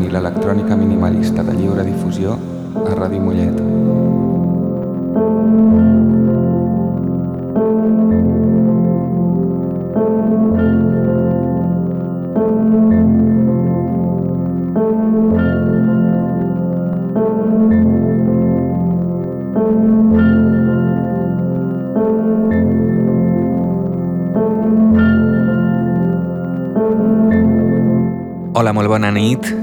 i l'electrònica minimalista de lliure difusió a Ràdio Mollet. Hola, molt bona nit.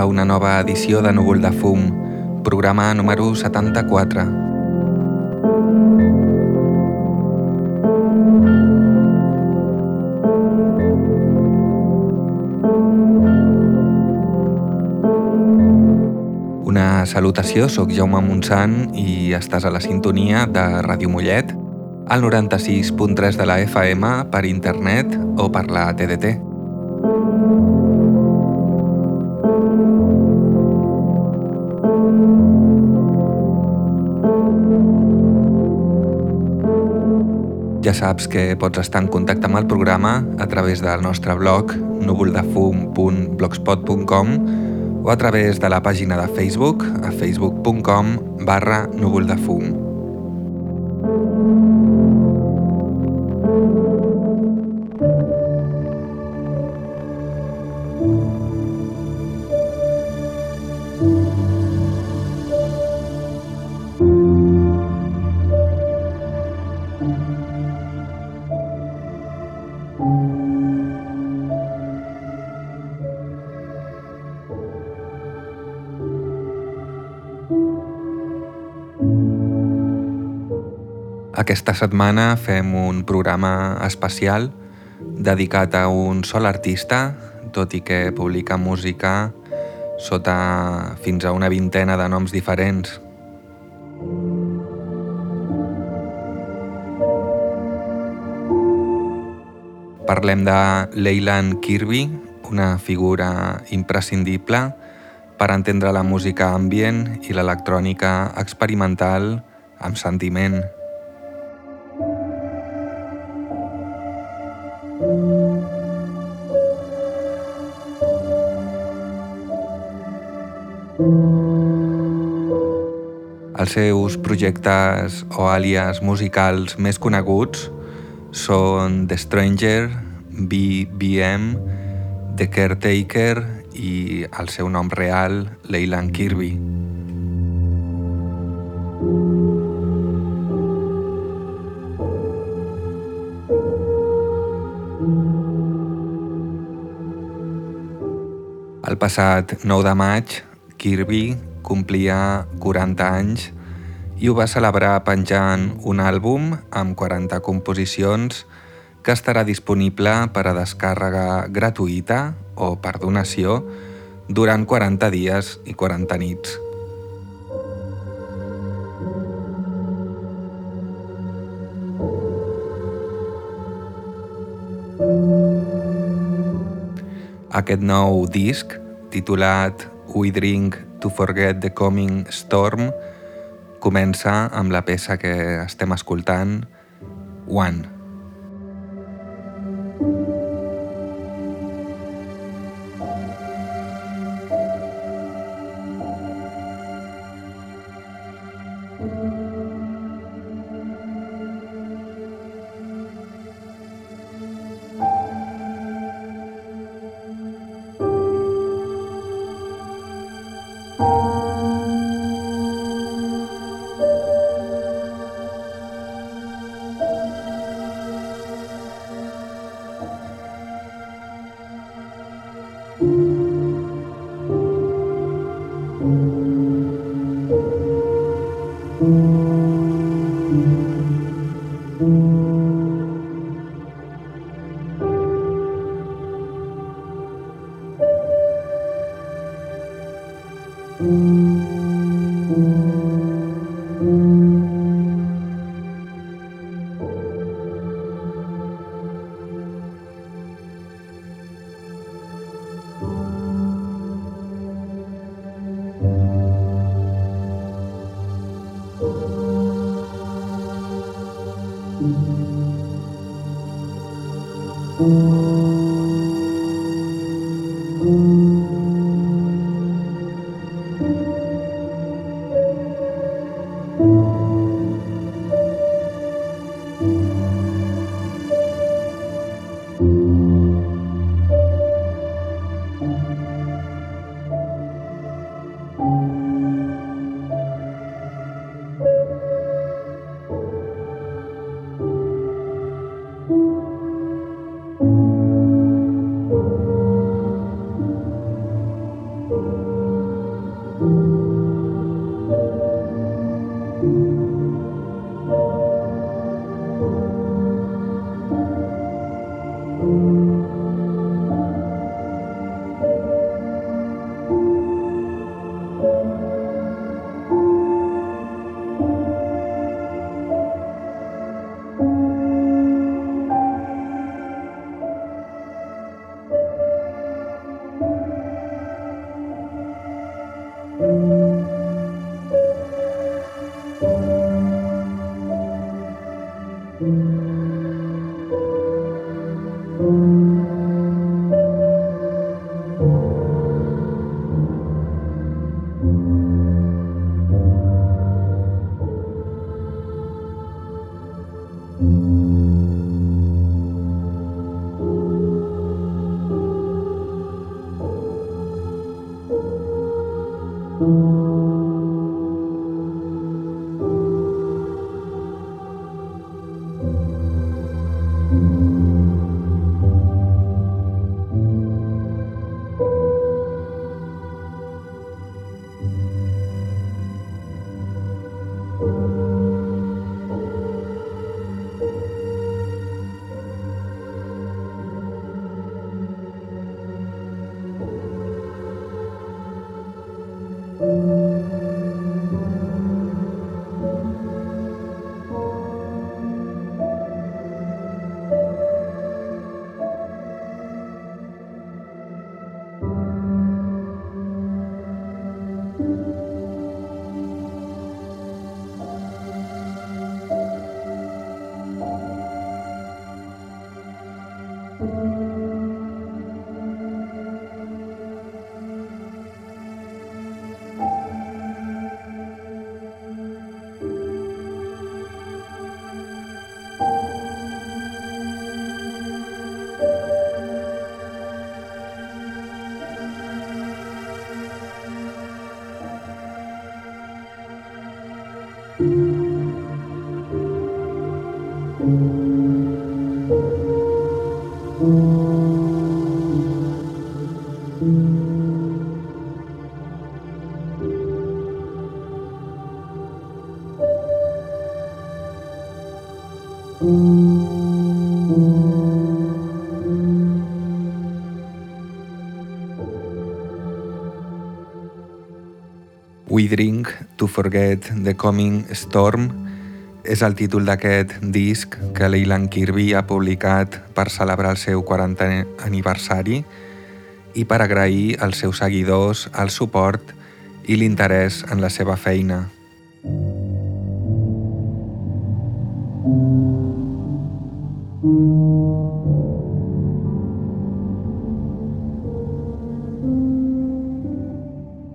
A una nova edició de Núvol de Fum, programa número 74. Una salutació, sóc Jaume Montsant i estàs a la sintonia de Ràdio Mollet, al 96.3 de la FM per internet o per la TDT. Ja saps que pots estar en contacte amb el programa a través del nostre blog núvoldefum.blogspot.com o a través de la pàgina de Facebook a facebook.com barra núvoldefum. Aquesta setmana fem un programa especial dedicat a un sol artista, tot i que publica música sota fins a una vintena de noms diferents. Parlem de Leyland Kirby, una figura imprescindible per entendre la música ambient i l'electrònica experimental amb sentiment. Els seus projectes o àlies musicals més coneguts són The Stranger, BBM, The Caretaker i el seu nom real, Leyland Kirby. El passat 9 de maig, Kirby complia 40 anys i ho va celebrar penjant un àlbum amb 40 composicions que estarà disponible per a descàrrega gratuïta o per donació durant 40 dies i 40 nits. Aquest nou disc, titulat We Drink to Forget the Coming Storm, comença amb la peça que estem escoltant, One. Forget the Coming Storm és el títol d'aquest disc que Leyland Kirby ha publicat per celebrar el seu 40è aniversari i per agrair als seus seguidors el suport i l'interès en la seva feina.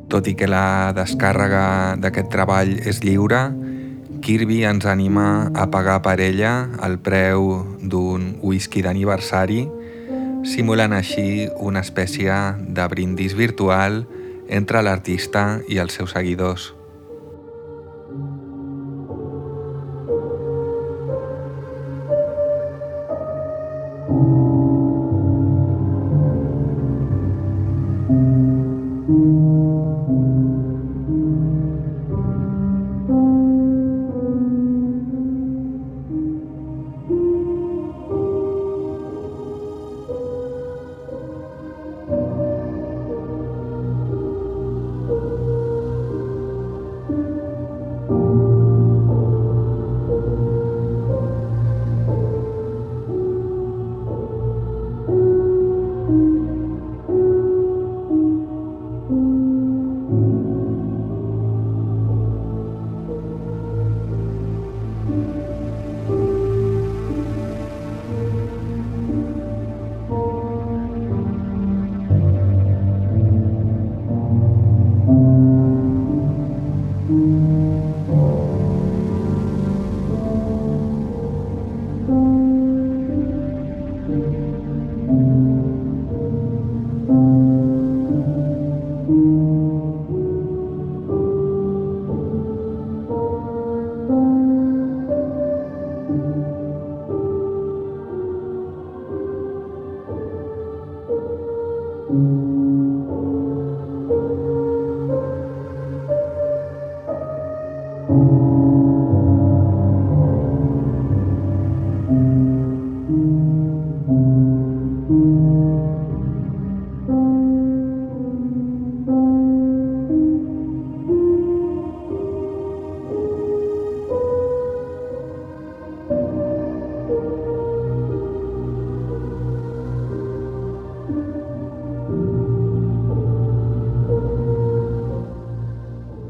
Tot i que la descàrrega d'aquest treball és lliure, Kirby ens anima a pagar per ella el preu d'un whisky d'aniversari, simulant així una espècie de brindis virtual entre l'artista i els seus seguidors.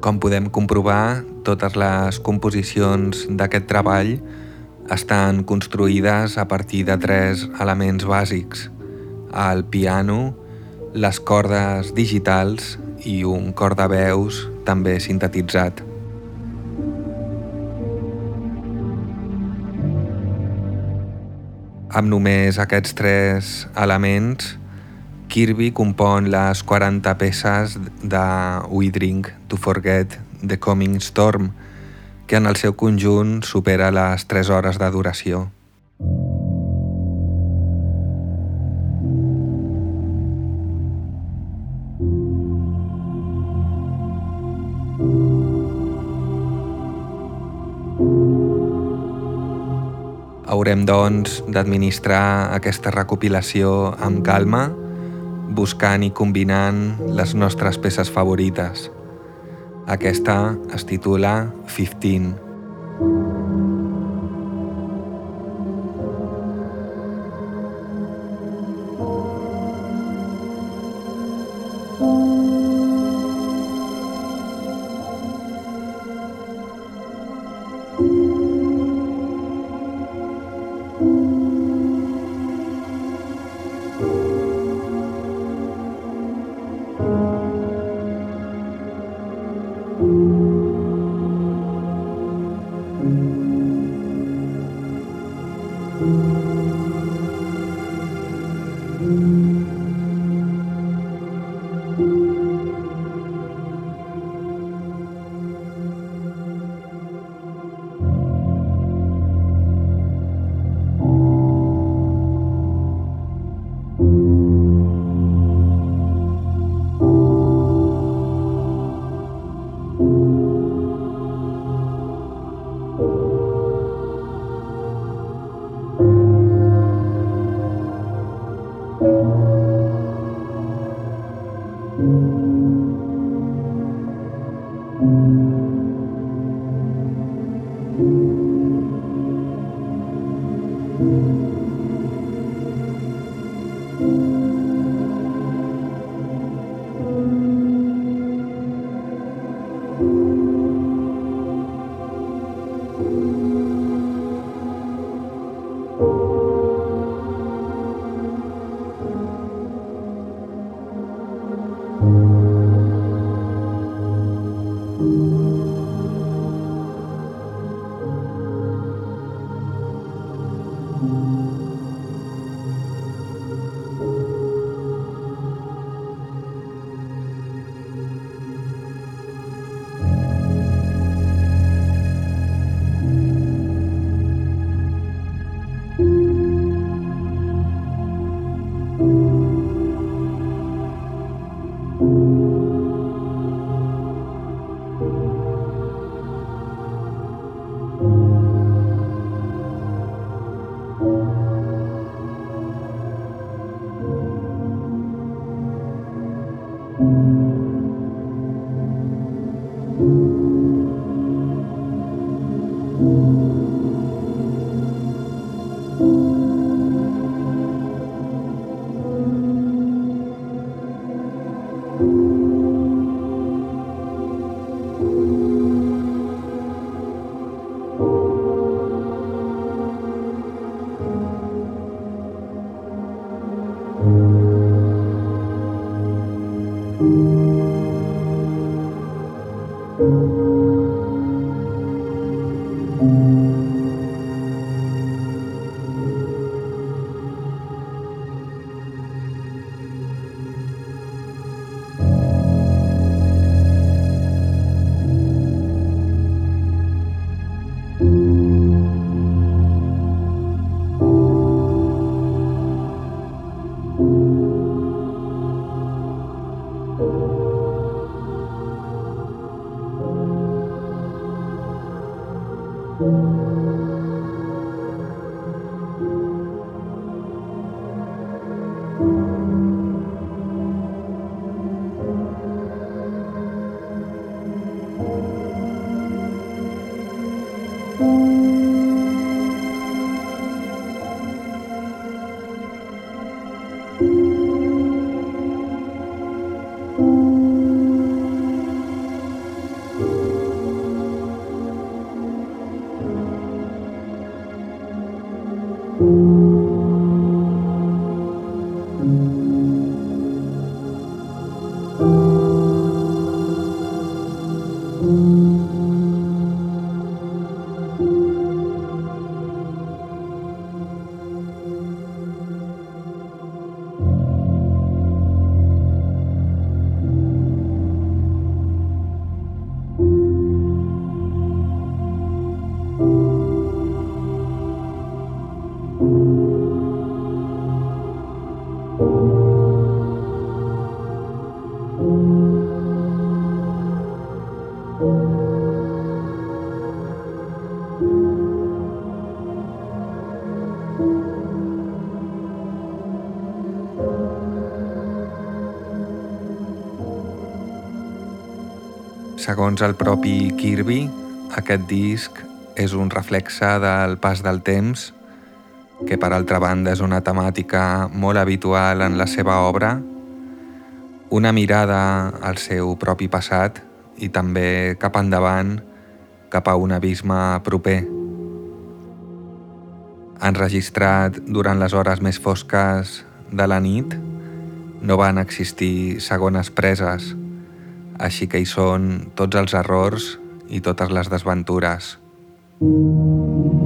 Com podem comprovar, totes les composicions d'aquest treball estan construïdes a partir de tres elements bàsics, el piano, les cordes digitals i un cor de veus també sintetitzat. Amb només aquests tres elements, Kirby compon les 40 peces de We Drink to Forget the Coming Storm, que en el seu conjunt supera les 3 hores de duració. Haurem, doncs, d'administrar aquesta recopilació amb calma, buscant i combinant les nostres peces favorites. Aquesta es titula 15. Segons el propi Kirby, aquest disc és un reflexe del pas del temps, que per altra banda és una temàtica molt habitual en la seva obra, una mirada al seu propi passat i també cap endavant, cap a un abisme proper. Enregistrat durant les hores més fosques de la nit, no van existir segones preses, així que hi són tots els errors i totes les desventures. Seguim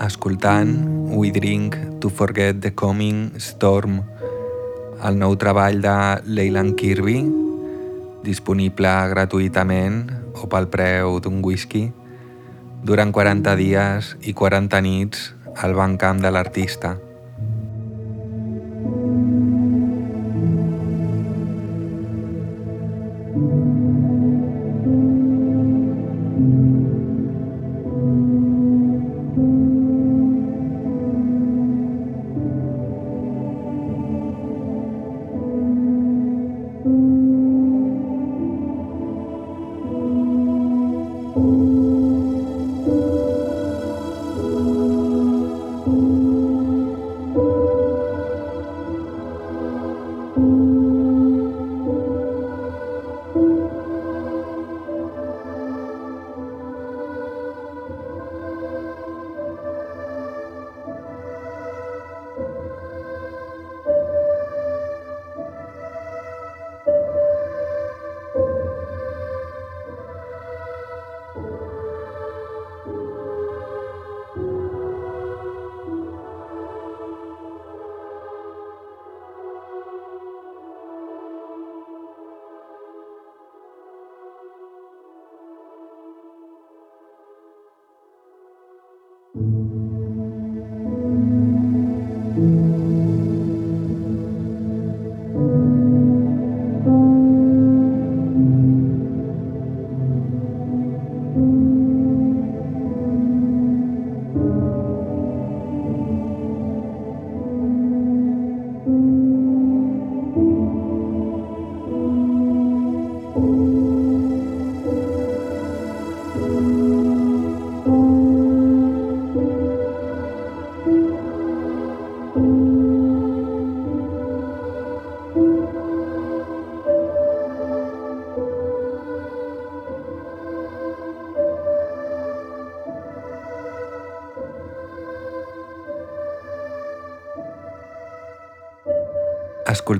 escoltant We Drink to Forget the Coming Storm, el nou treball de Leyland Kirby, disponible gratuïtament o pel preu d'un whisky, durant 40 dies i 40 nits al bancamp de l'artista.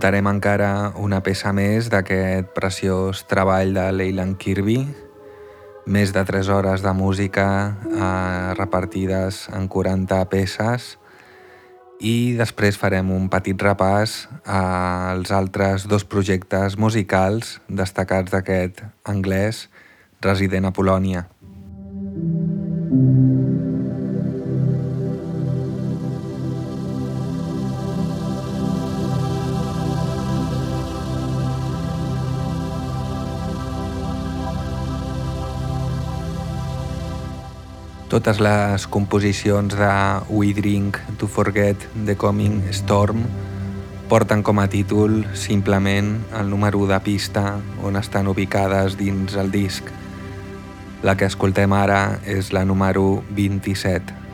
Escoltarem encara una peça més d'aquest preciós treball de Leyland Kirby, més de 3 hores de música eh, repartides en 40 peces i després farem un petit repàs als altres dos projectes musicals destacats d'aquest anglès resident a Polònia. Totes les composicions de We Drink to Forget the Coming Storm porten com a títol simplement el número de pista on estan ubicades dins el disc. La que escoltem ara és la número 27.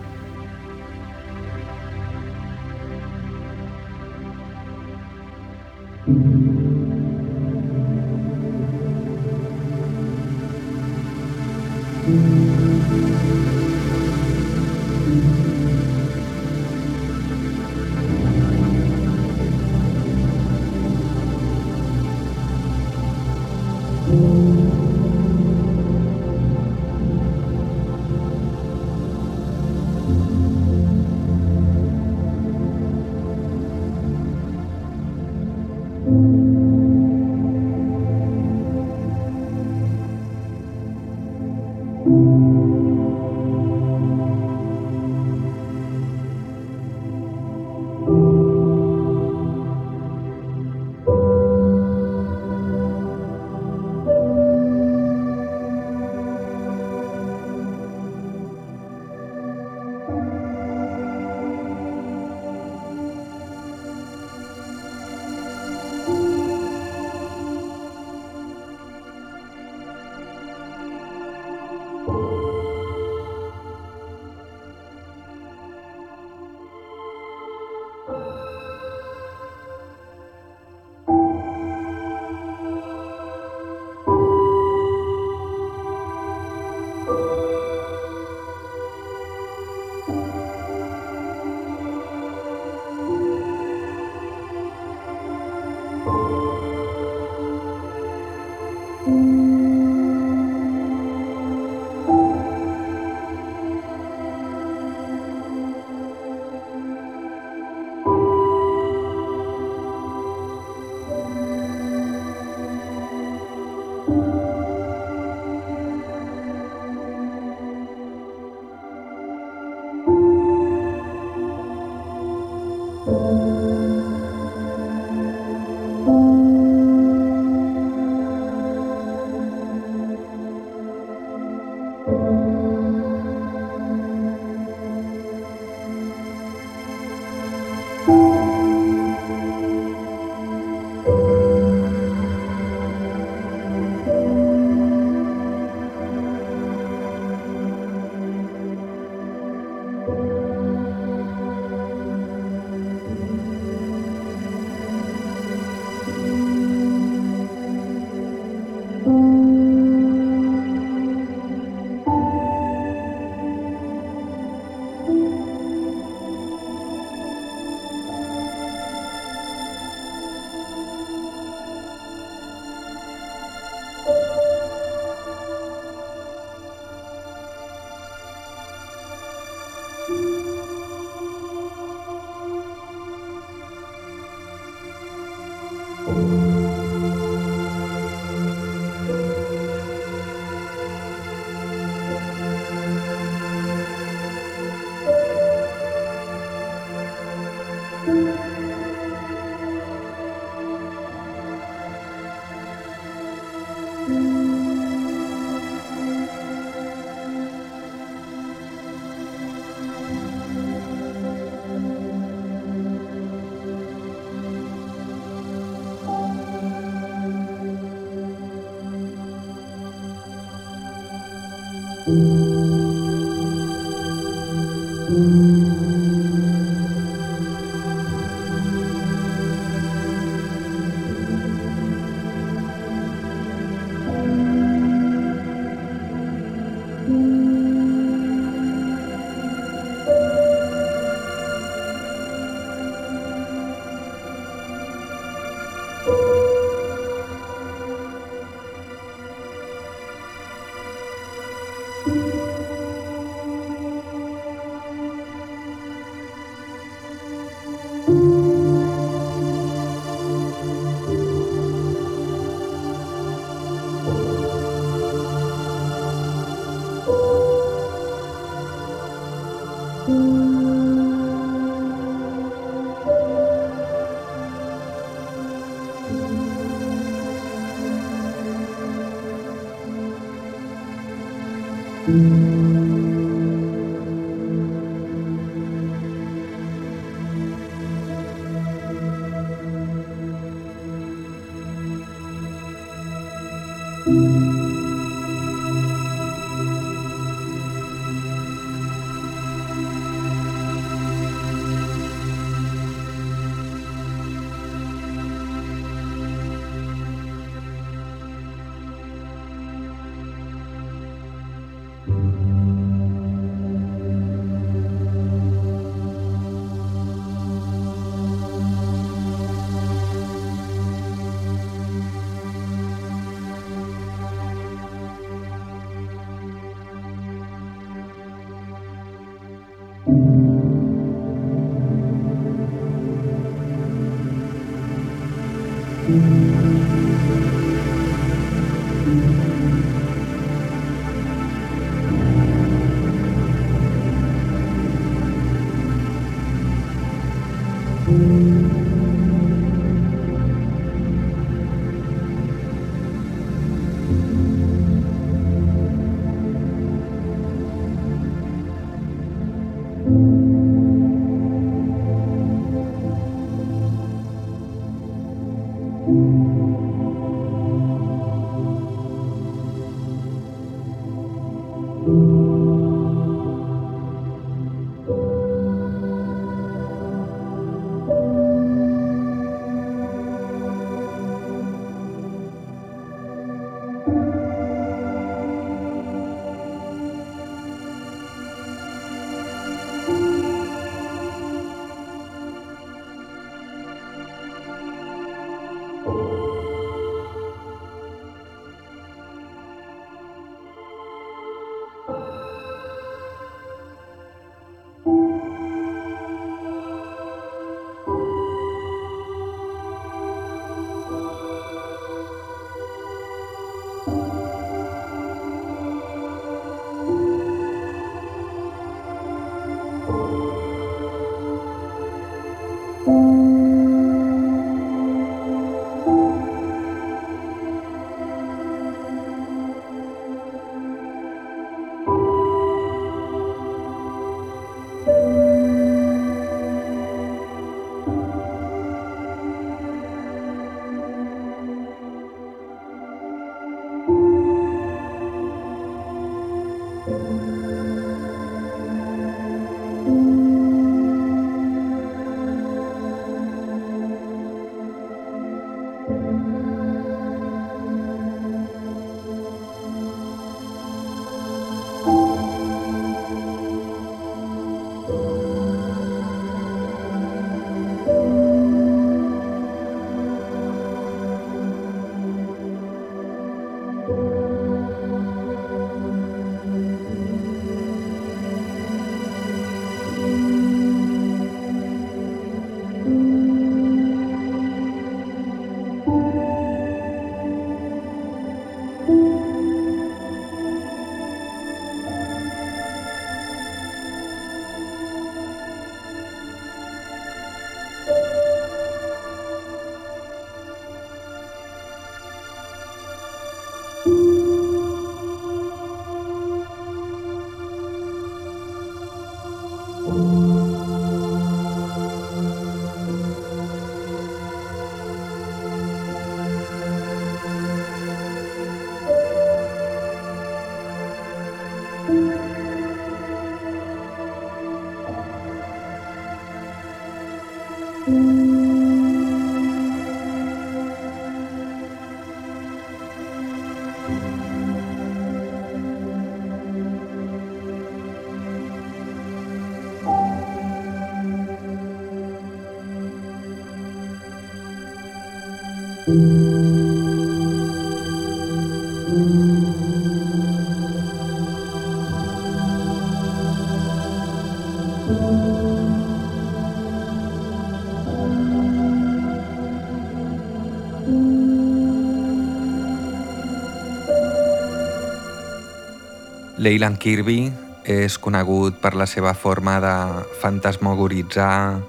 Leyland Kirby és conegut per la seva forma de fantasmogoritzar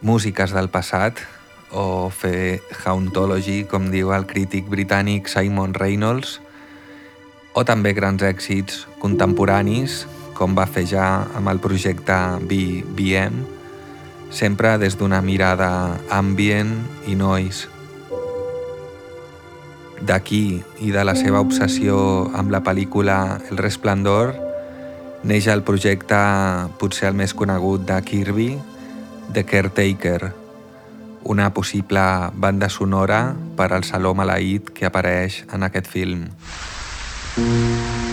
músiques del passat o fer hauntology, com diu el crític britànic Simon Reynolds, o també grans èxits contemporanis, com va fer ja amb el projecte BBM, sempre des d'una mirada ambient i noise. D'aquí i de la seva obsessió amb la pel·lícula El Resplendor, neix el projecte potser el més conegut de Kirby, The Caretaker, una possible banda sonora per al saló maleït que apareix en aquest film. Música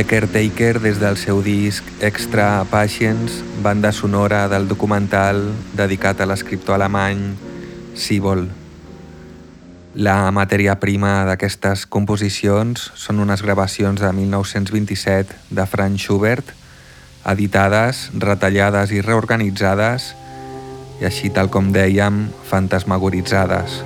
The Caretaker des del seu disc Extra Patience, banda sonora del documental dedicat a l'escriptor alemany Siebel. La matèria prima d'aquestes composicions són unes gravacions de 1927 de Franz Schubert, editades, retallades i reorganitzades, i així tal com dèiem, fantasmagoritzades.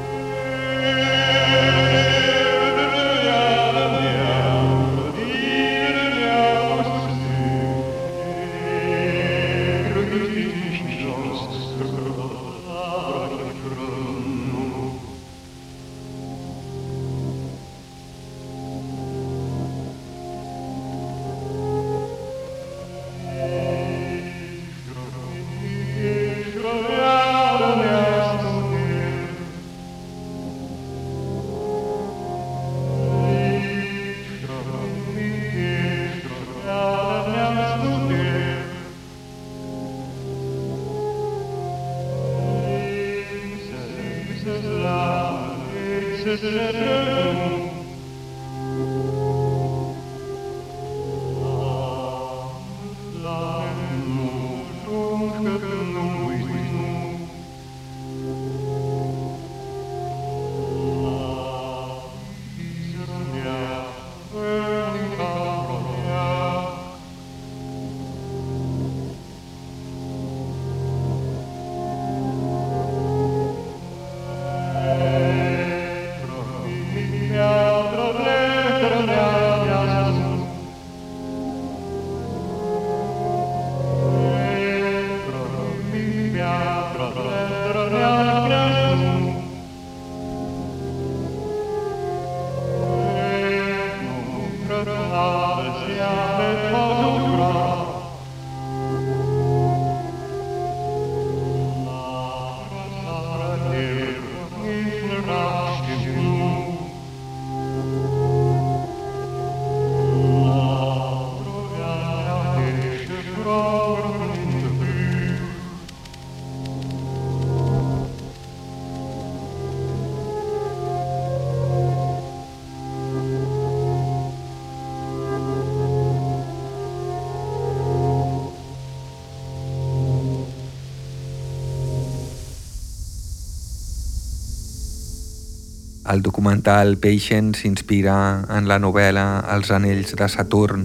El documental Patient s'inspira en la novel·la Els anells de Saturn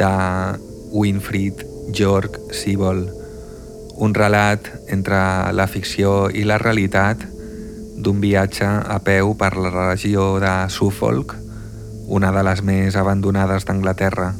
de Winfried Georg Siebel, un relat entre la ficció i la realitat d'un viatge a peu per la regió de Suffolk, una de les més abandonades d'Anglaterra.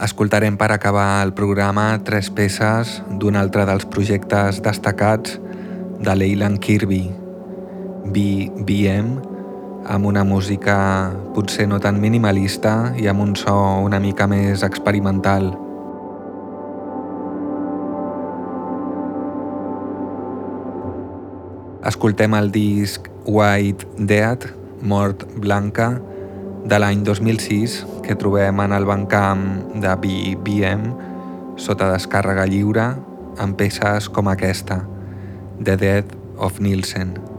Escoltarem per acabar el programa tres peces d'un altre dels projectes destacats de Leyland Kirby, BBM, amb una música potser no tan minimalista i amb un so una mica més experimental. Escoltem el disc White Dead, Mort Blanca, de l'any 2006 que trobem en el bancamp de BBM sota descàrrega lliure amb peces com aquesta, The Death of Nielsen.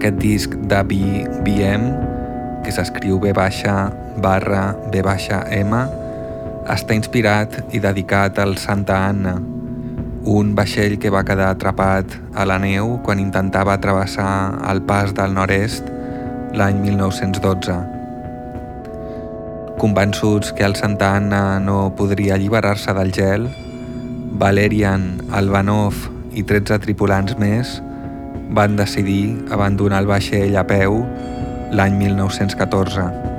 Aquest disc de BBM, que s'escriu B baixa barra B baixa M, està inspirat i dedicat al Santa Anna, un vaixell que va quedar atrapat a la neu quan intentava travessar el pas del nord-est l'any 1912. Convençuts que el Santa Anna no podria alliberar-se del gel, Valerian, Albanov i 13 tripulants més van decidir abandonar el vaixell a peu l'any 1914.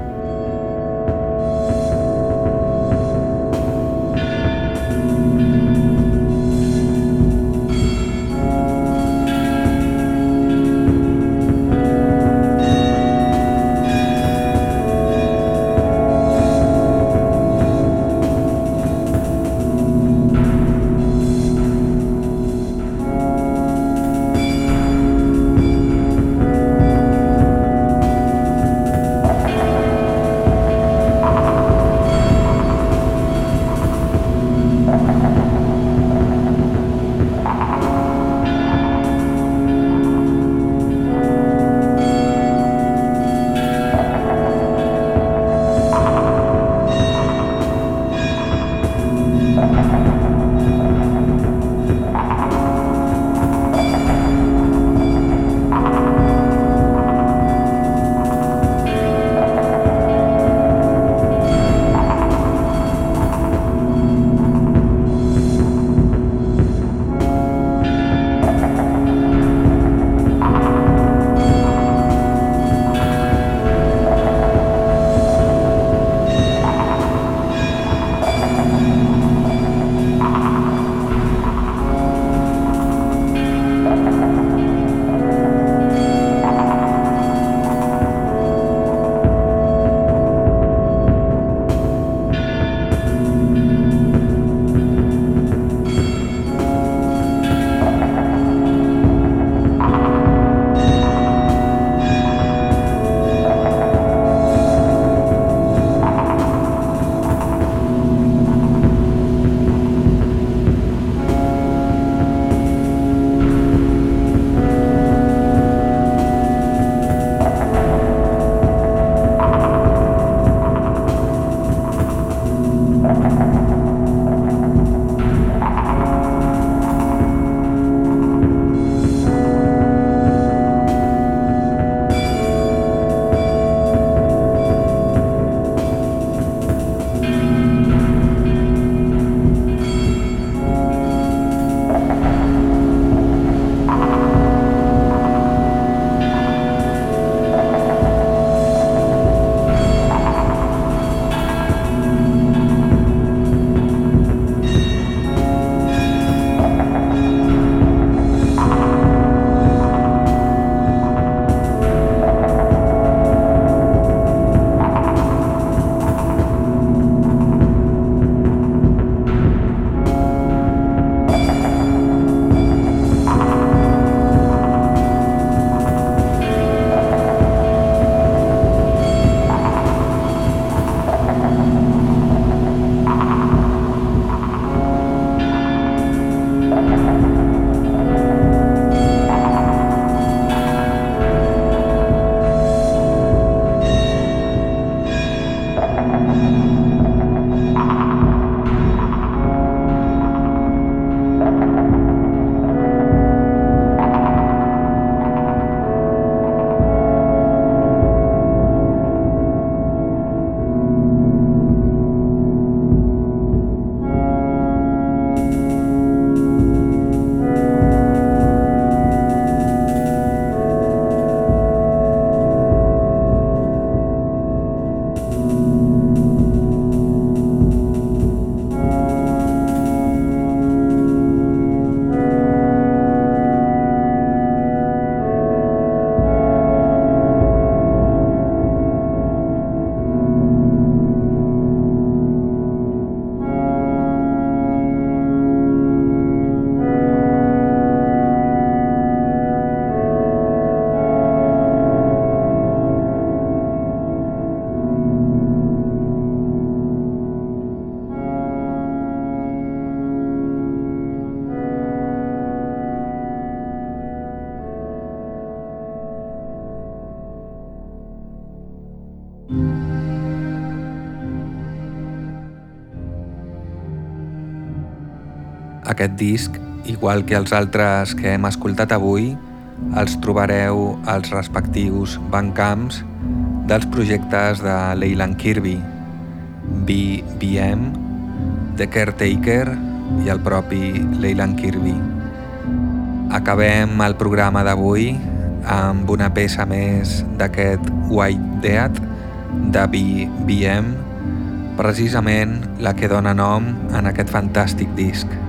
Disc, igual que els altres que hem escoltat avui, els trobareu als respectius bancamps dels projectes de Leyland Kirby, BBM, The Caretaker i el propi Leyland Kirby. Acabem el programa d'avui amb una peça més d'aquest White Dead de BBM, precisament la que dona nom en aquest fantàstic disc.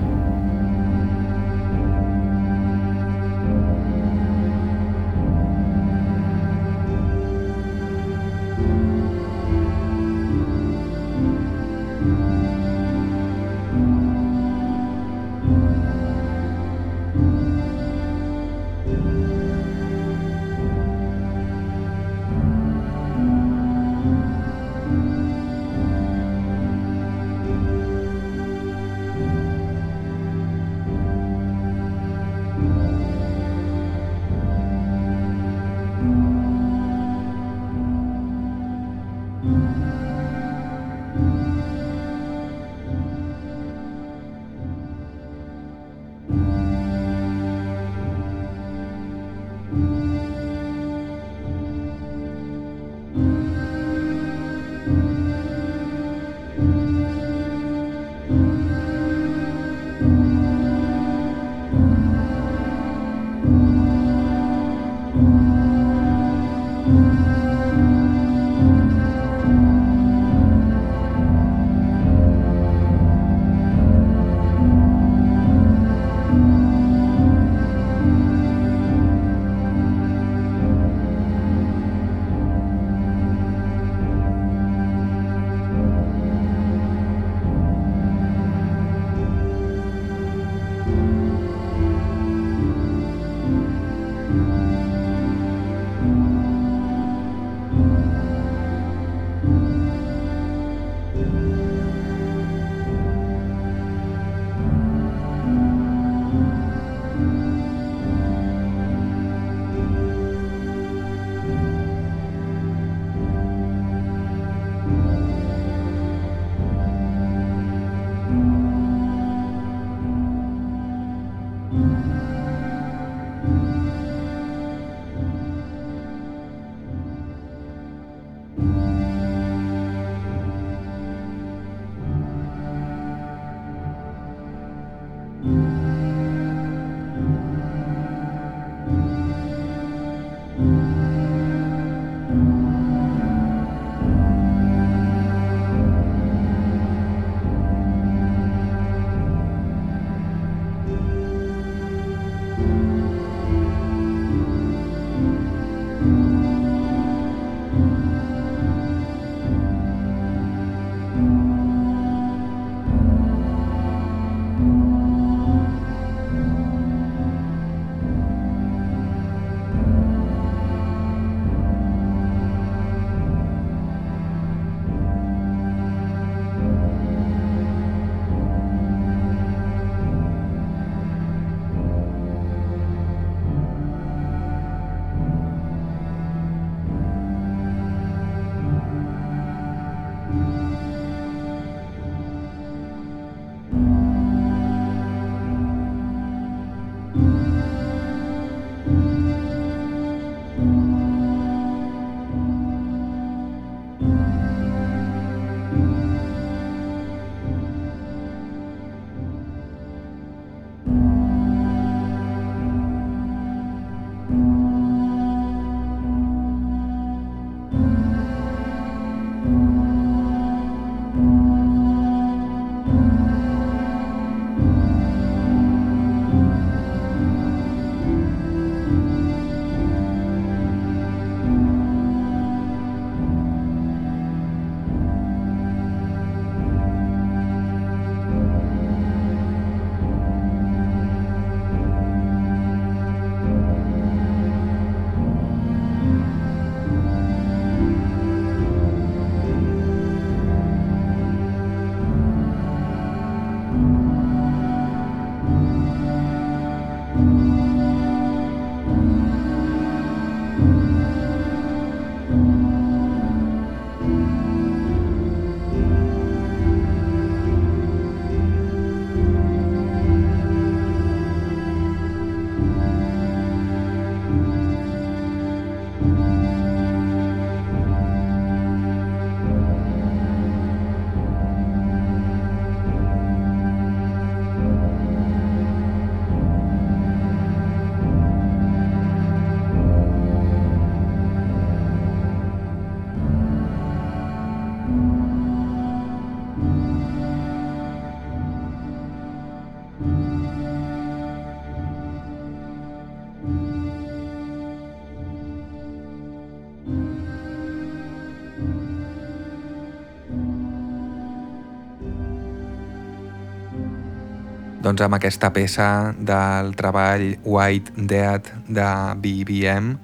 Doncs amb aquesta peça del treball White Dead de BBM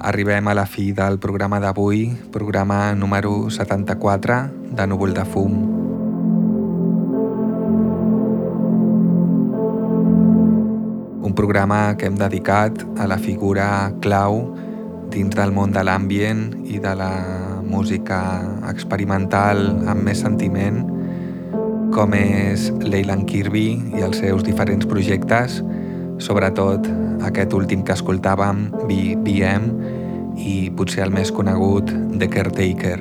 arribem a la fi del programa d'avui, programa número 74 de Núvol de Fum. Un programa que hem dedicat a la figura clau dins del món de l'ambient i de la música experimental amb més sentiment, com és Leyland Kirby i els seus diferents projectes, sobretot aquest últim que escoltàvem, BBM, i potser el més conegut, The Caretaker.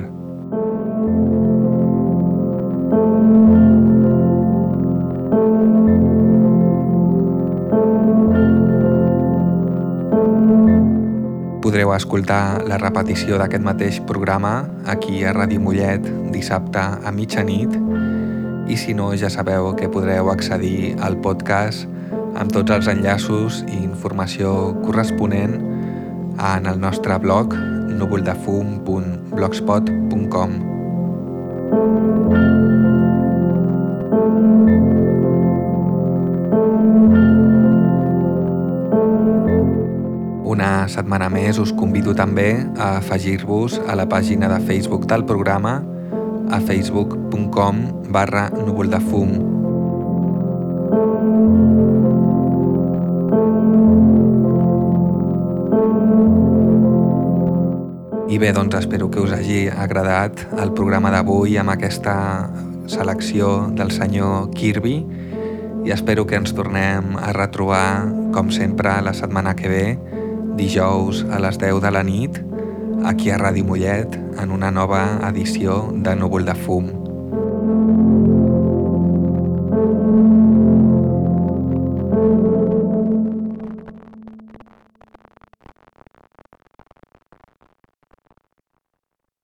Podreu escoltar la repetició d'aquest mateix programa aquí a Ràdio Mollet dissabte a mitjanit i si no ja sabeu que podreu accedir al podcast amb tots els enllaços i informació corresponent en el nostre blog núvoldefum.blogspot.com Una setmana més us convido també a afegir-vos a la pàgina de Facebook del programa a facebook.com barra núvoldefum. I bé, doncs espero que us hagi agradat el programa d'avui amb aquesta selecció del senyor Kirby i espero que ens tornem a retrobar, com sempre, la setmana que ve, dijous a les 10 de la nit, aquí a Ràdio Mollet en una nova edició de Núvol de Fum.